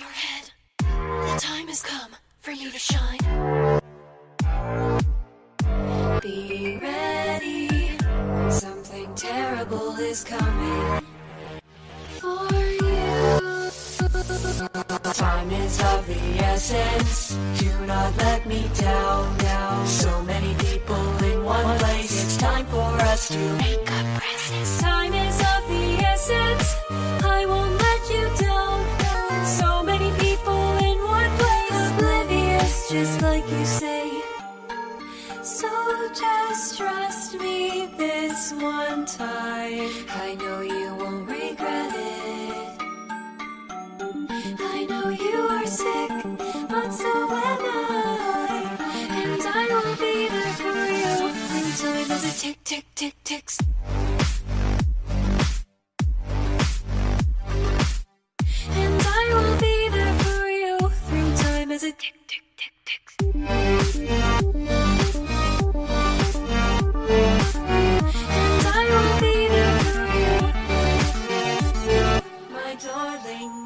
your head. The time has come for you to shine. Be ready. Something terrible is coming for you. Time is of the essence. Do not let me down now. So many people in one place. It's time for us to like you say. So just trust me this one time. I know you won't regret it. I know you are sick, but so am I. And I will be there for you a tick, tick, tick, ticks.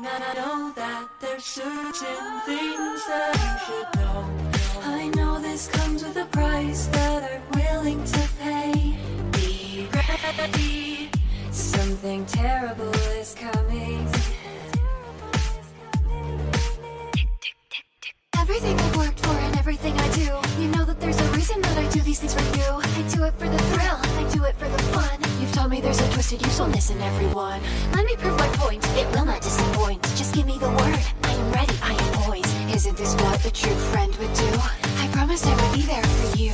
Darling, I know that there's certain things that you should know. I know this comes with a price that I'm willing to pay. Be ready, something terrible is coming. Everything I've worked for and everything I do, you know that there's a reason that I do these things for you. I do it for the a twisted usefulness in everyone. Let me prove my point, it will not disappoint. Just give me the word, I am ready, I am poised. Isn't this what a true friend would do? I promised I would be there for you.